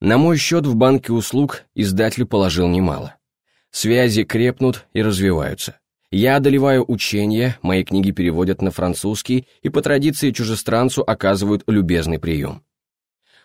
На мой счет в банке услуг издатель положил немало. Связи крепнут и развиваются. Я одолеваю учения, мои книги переводят на французский и по традиции чужестранцу оказывают любезный прием.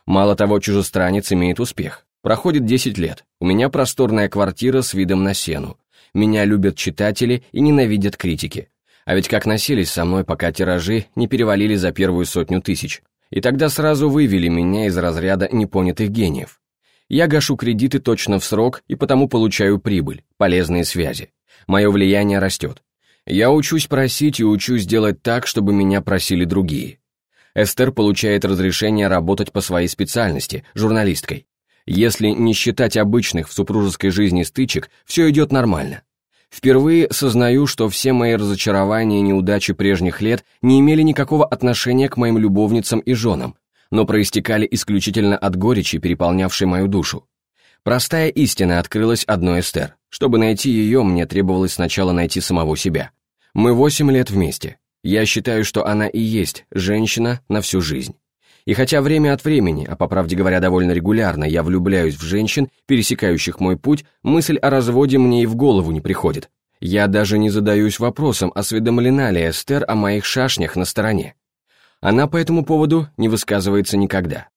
Мало того, чужестранец имеет успех. Проходит 10 лет, у меня просторная квартира с видом на сену. Меня любят читатели и ненавидят критики. А ведь как носились со мной, пока тиражи не перевалили за первую сотню тысяч. И тогда сразу вывели меня из разряда непонятых гениев. Я гашу кредиты точно в срок и потому получаю прибыль, полезные связи. Мое влияние растет. Я учусь просить и учусь делать так, чтобы меня просили другие. Эстер получает разрешение работать по своей специальности, журналисткой. Если не считать обычных в супружеской жизни стычек, все идет нормально. Впервые сознаю, что все мои разочарования и неудачи прежних лет не имели никакого отношения к моим любовницам и женам, но проистекали исключительно от горечи, переполнявшей мою душу. Простая истина открылась одной Эстер. Чтобы найти ее, мне требовалось сначала найти самого себя. Мы восемь лет вместе. Я считаю, что она и есть женщина на всю жизнь. И хотя время от времени, а по правде говоря довольно регулярно, я влюбляюсь в женщин, пересекающих мой путь, мысль о разводе мне и в голову не приходит. Я даже не задаюсь вопросом, осведомлена ли Эстер о моих шашнях на стороне. Она по этому поводу не высказывается никогда.